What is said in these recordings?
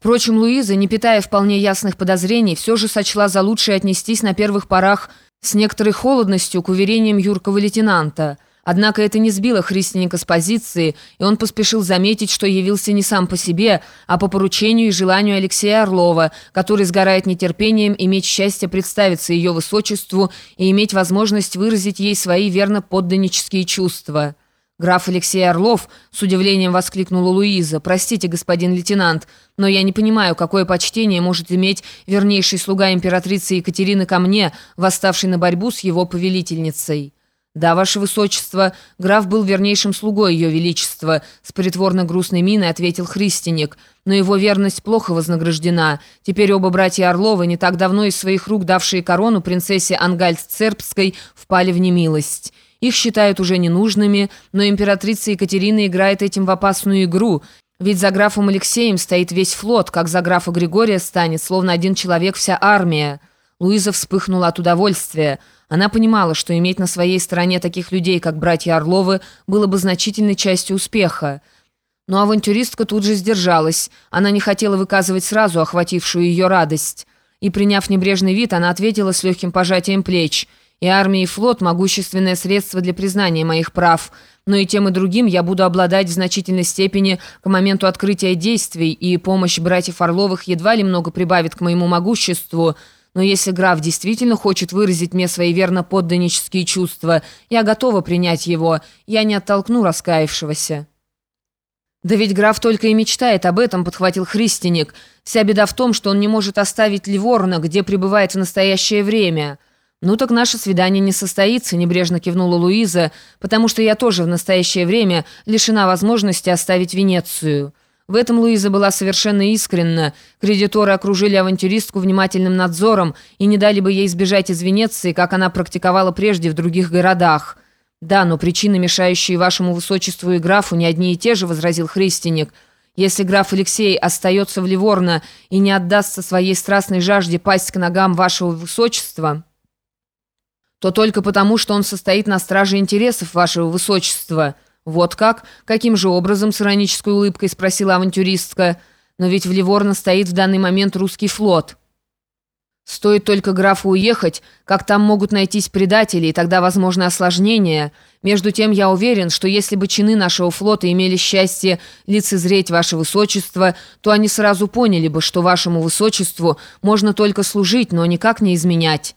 Впрочем, Луиза, не питая вполне ясных подозрений, все же сочла за лучшее отнестись на первых порах с некоторой холодностью к уверениям юркого лейтенанта. Однако это не сбило Христеника с позиции, и он поспешил заметить, что явился не сам по себе, а по поручению и желанию Алексея Орлова, который сгорает нетерпением иметь счастье представиться ее высочеству и иметь возможность выразить ей свои верно подданнические чувства. «Граф Алексей Орлов!» — с удивлением воскликнула Луиза. «Простите, господин лейтенант, но я не понимаю, какое почтение может иметь вернейший слуга императрицы Екатерины ко мне, восставший на борьбу с его повелительницей». «Да, ваше высочество, граф был вернейшим слугой ее величества», с притворно грустной миной ответил Христиник. «Но его верность плохо вознаграждена. Теперь оба братья Орловы, не так давно из своих рук давшие корону принцессе Ангальц-Цербской, впали в немилость». Их считают уже ненужными, но императрица Екатерина играет этим в опасную игру, ведь за графом Алексеем стоит весь флот, как за графа Григория станет, словно один человек вся армия. Луиза вспыхнула от удовольствия. Она понимала, что иметь на своей стороне таких людей, как братья Орловы, было бы значительной частью успеха. Но авантюристка тут же сдержалась. Она не хотела выказывать сразу охватившую ее радость. И, приняв небрежный вид, она ответила с легким пожатием плеч – и армия и флот – могущественное средство для признания моих прав. Но и тем и другим я буду обладать в значительной степени к моменту открытия действий, и помощь братьев Орловых едва ли много прибавит к моему могуществу. Но если граф действительно хочет выразить мне свои верно подданнические чувства, я готова принять его, я не оттолкну раскаявшегося». «Да ведь граф только и мечтает об этом», — подхватил Христиник. «Вся беда в том, что он не может оставить Ливорна, где пребывает в настоящее время». «Ну так наше свидание не состоится», — небрежно кивнула Луиза, «потому что я тоже в настоящее время лишена возможности оставить Венецию». В этом Луиза была совершенно искренна. Кредиторы окружили авантюристку внимательным надзором и не дали бы ей сбежать из Венеции, как она практиковала прежде в других городах. «Да, но причины, мешающие вашему высочеству и графу, не одни и те же», — возразил Христиник. «Если граф Алексей остается в Ливорно и не отдастся своей страстной жажде пасть к ногам вашего высочества...» то только потому, что он состоит на страже интересов вашего высочества. Вот как? Каким же образом?» с иронической улыбкой спросила авантюристка. «Но ведь в Ливорно стоит в данный момент русский флот». Стоит только графу уехать, как там могут найтись предатели, и тогда возможны осложнения. Между тем я уверен, что если бы чины нашего флота имели счастье лицезреть ваше высочество, то они сразу поняли бы, что вашему высочеству можно только служить, но никак не изменять».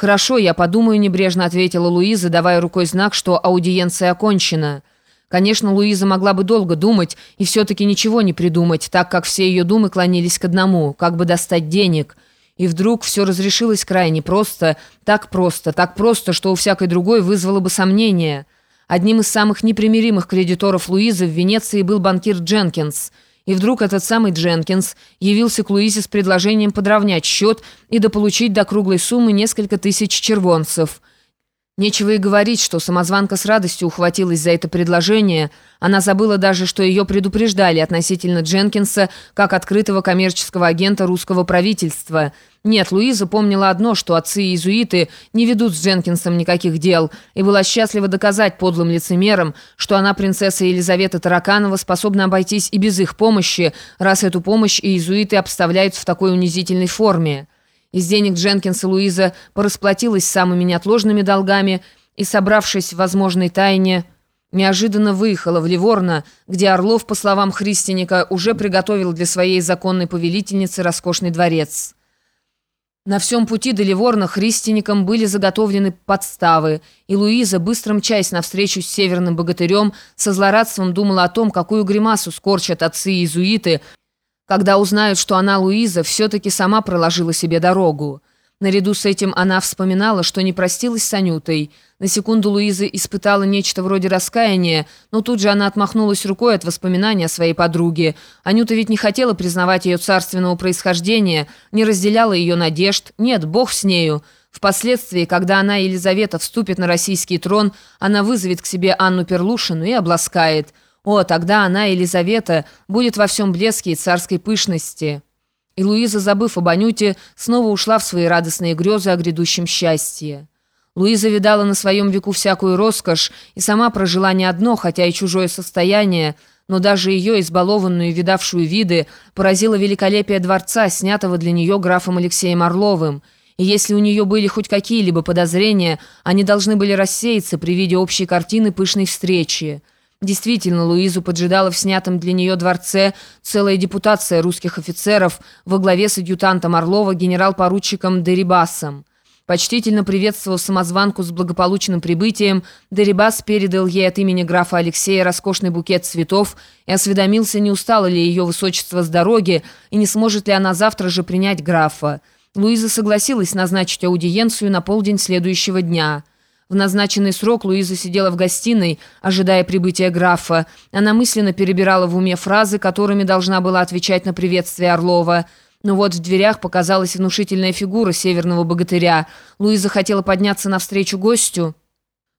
«Хорошо, я подумаю», — небрежно ответила Луиза, давая рукой знак, что аудиенция окончена. Конечно, Луиза могла бы долго думать и все-таки ничего не придумать, так как все ее думы клонились к одному, как бы достать денег. И вдруг все разрешилось крайне просто, так просто, так просто, что у всякой другой вызвало бы сомнение. Одним из самых непримиримых кредиторов Луизы в Венеции был банкир Дженкинс — и вдруг этот самый Дженкинс явился к Луизе с предложением подровнять счет и дополучить до круглой суммы несколько тысяч червонцев. Нечего и говорить, что самозванка с радостью ухватилась за это предложение. Она забыла даже, что ее предупреждали относительно Дженкинса как открытого коммерческого агента русского правительства. Нет, Луиза помнила одно, что отцы и иезуиты не ведут с Дженкинсом никаких дел, и была счастлива доказать подлым лицемерам, что она, принцесса Елизавета Тараканова, способна обойтись и без их помощи, раз эту помощь иезуиты обставляют в такой унизительной форме. Из денег Дженкинса Луиза порасплатилась самыми неотложными долгами и, собравшись в возможной тайне, неожиданно выехала в Ливорно, где Орлов, по словам Христиника, уже приготовил для своей законной повелительницы роскошный дворец. На всем пути до Ливорна Христиникам были заготовлены подставы, и Луиза, быстро мчась навстречу с северным богатырем, со злорадством думала о том, какую гримасу скорчат отцы и иезуиты, когда узнают, что она, Луиза, все-таки сама проложила себе дорогу. Наряду с этим она вспоминала, что не простилась с Анютой. На секунду Луиза испытала нечто вроде раскаяния, но тут же она отмахнулась рукой от воспоминания о своей подруге. Анюта ведь не хотела признавать ее царственного происхождения, не разделяла ее надежд. Нет, бог с нею. Впоследствии, когда она, Елизавета, вступит на российский трон, она вызовет к себе Анну Перлушину и обласкает – о, тогда она, Елизавета, будет во всем блеске и царской пышности. И Луиза, забыв об Анюте, снова ушла в свои радостные грезы о грядущем счастье. Луиза видала на своем веку всякую роскошь и сама прожила не одно, хотя и чужое состояние, но даже ее, избалованную и видавшую виды, поразило великолепие дворца, снятого для нее графом Алексеем Орловым. И если у нее были хоть какие-либо подозрения, они должны были рассеяться при виде общей картины пышной встречи. Действительно, Луизу поджидала в снятом для нее дворце целая депутация русских офицеров во главе с адъютантом Орлова генерал-поручиком Дерибасом. Почтительно приветствовав самозванку с благополучным прибытием, Дерибас передал ей от имени графа Алексея роскошный букет цветов и осведомился, не устало ли ее высочество с дороги и не сможет ли она завтра же принять графа. Луиза согласилась назначить аудиенцию на полдень следующего дня – в назначенный срок Луиза сидела в гостиной, ожидая прибытия графа. Она мысленно перебирала в уме фразы, которыми должна была отвечать на приветствие Орлова. Но вот в дверях показалась внушительная фигура северного богатыря. Луиза хотела подняться навстречу гостю,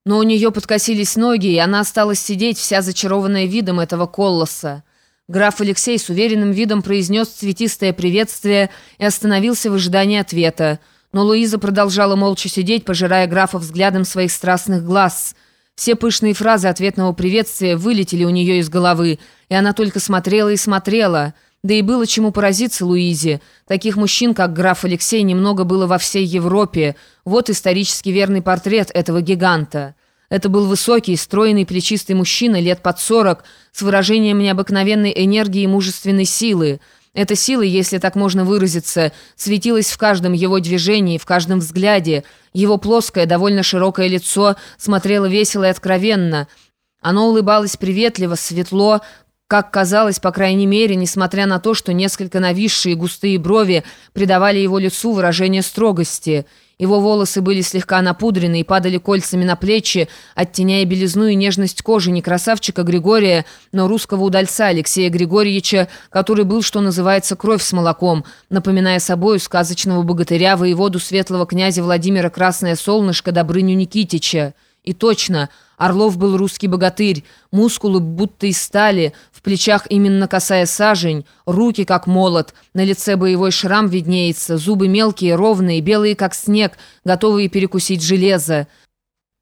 но у нее подкосились ноги, и она осталась сидеть, вся зачарованная видом этого колосса. Граф Алексей с уверенным видом произнес цветистое приветствие и остановился в ожидании ответа. Но Луиза продолжала молча сидеть, пожирая графа взглядом своих страстных глаз. Все пышные фразы ответного приветствия вылетели у нее из головы, и она только смотрела и смотрела. Да и было чему поразиться Луизе. Таких мужчин, как граф Алексей, немного было во всей Европе. Вот исторически верный портрет этого гиганта. Это был высокий, стройный, плечистый мужчина лет под сорок, с выражением необыкновенной энергии и мужественной силы – эта сила, если так можно выразиться, светилась в каждом его движении, в каждом взгляде. Его плоское, довольно широкое лицо смотрело весело и откровенно. Оно улыбалось приветливо, светло, как казалось, по крайней мере, несмотря на то, что несколько нависшие густые брови придавали его лицу выражение строгости – его волосы были слегка напудрены и падали кольцами на плечи, оттеняя белизну и нежность кожи не красавчика Григория, но русского удальца Алексея Григорьевича, который был, что называется, кровь с молоком, напоминая собою сказочного богатыря воеводу светлого князя Владимира Красное Солнышко Добрыню Никитича. И точно, Орлов был русский богатырь, мускулы будто из стали, в плечах именно касая сажень, руки как молот, на лице боевой шрам виднеется, зубы мелкие, ровные, белые как снег, готовые перекусить железо.